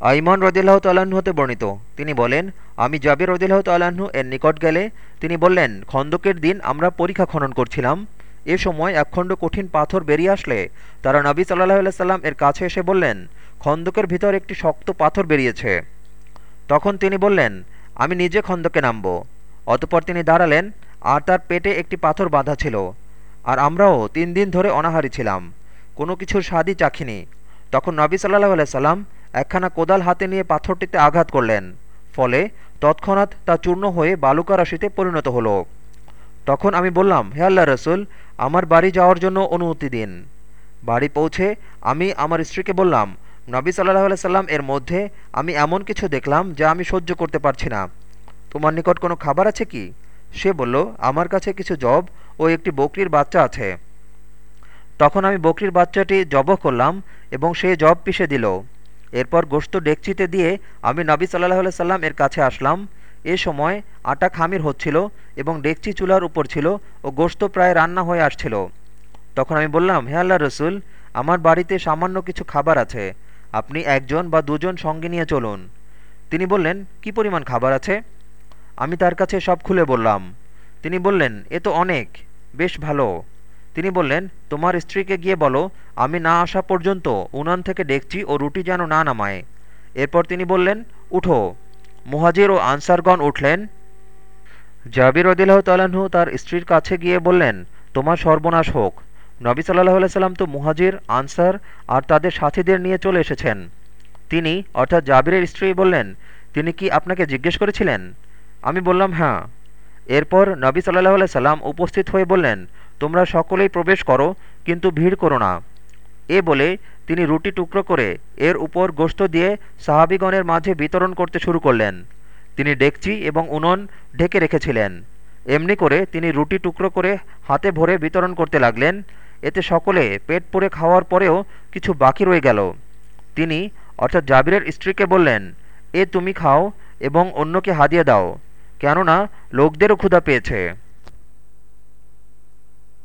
আইমান রদিল্লাহ তাল্লাহ্ন হতে বর্ণিত। তিনি বলেন, আমি জাবির রদিল্লাহ তাল্লাহ্ন এর নিকট গেলে তিনি বললেন, খন্দকের দিন আমরা পরীক্ষা খনন করছিলাম। এ সময় একখণ্ড কঠিন পাথর বেরিয়ে আসলে তারা নবী সাল্লাহ সাল্লাম এর কাছে এসে বললেন, খন্দকের ভিতর একটি শক্ত পাথর বেরিয়েছে। তখন তিনি বললেন, আমি নিজে খন্দকে নামব। অতপর তিনি দাঁড়ালেন, আর তার পেটে একটি পাথর বাঁধা ছিল, আর আমরাও তিন দিন ধরে অনাহারি ছিলাম। কোনো কিছুর স্বাদই চাখিনি। তখন নবী সাল্লাহ সাল্লাম একখানা কোদাল হাতে নিয়ে পাথরটিতে আঘাত করলেন। ফলে তৎক্ষণাৎ তা চূর্ণ হয়ে বালুকা রাশিতে পরিণত হলো। তখন আমি বললাম, হে আল্লাহ রসুল, আমার বাড়ি যাওয়ার জন্য অনুমতি দিন। বাড়ি পৌঁছে আমি আমার স্ত্রীকে বললাম, নবী সাল্লাহ সাল্লাম এর মধ্যে আমি এমন কিছু দেখলাম যা আমি সহ্য করতে পারছি না। তোমার নিকট কোনো খাবার আছে কি? সে বলল, আমার কাছে কিছু জব ও একটি বকরির বাচ্চা আছে। তখন আমি বকরির বাচ্চাটি জবহ করলাম এবং সে জব পিষে দিল। এরপর গোস্ত ডেকচিতে দিয়ে আমি নবী সাল্লাহ সাল্লাম এর কাছে আসলাম। এ সময় আটা খামির হচ্ছিল এবং ডেকচি চুলার উপর ছিল ও গোস্ত প্রায় রান্না হয়ে আসছিল। তখন আমি বললাম, হে আল্লাহ রসুল, আমার বাড়িতে সামান্য কিছু খাবার আছে। আপনি একজন বা দুজন সঙ্গে নিয়ে চলুন। তিনি বললেন, কি পরিমাণ খাবার আছে? আমি তার কাছে সব খুলে বললাম। তিনি বললেন, এ তো অনেক, বেশ ভালো। তিনি বললেন, তোমার স্ত্রীকে গিয়ে বলো, আমি না আসা পর্যন্ত উনান থেকে ডেকচি ও রুটি যেন না নামায়। এরপর তিনি বললেন, উঠো। মুহাজির ও আনসারগণ উঠলেন। জাবির রদিল্লাহ তালাহু তার স্ত্রীর কাছে গিয়ে বললেন, তোমার সর্বনাশ হোক। নবী সাল্লাহ সাল্লাম তো মুহাজির, আনসার আর তাদের সাথীদের নিয়ে চলে এসেছেন। তিনি, অর্থাৎ জাবিরের স্ত্রী বললেন, তিনি কি আপনাকে জিজ্ঞেস করেছিলেন? আমি বললাম হ্যাঁ। এরপর নবী সাল্লাহ সাল্লাম উপস্থিত হয়ে বললেন তোমরা সকলেই প্রবেশ করো, কিন্তু ভিড় করো না। এ বলে তিনি রুটি টুকরো করে এর উপর গোস্ত দিয়ে সাহাবিগণের মাঝে বিতরণ করতে শুরু করলেন। তিনি ডেকচি এবং উনন ঢেকে রেখেছিলেন। এমনি করে তিনি রুটি টুকরো করে হাতে ভরে বিতরণ করতে লাগলেন। এতে সকলে পেট পুড়ে খাওয়ার পরেও কিছু বাকি রয়ে গেল। তিনি, অর্থাৎ জাবিরের স্ত্রীকে বললেন, এ তুমি খাও এবং অন্যকে হাদিয়ে দাও, কেননা লোকদেরও ক্ষুধা পেয়েছে।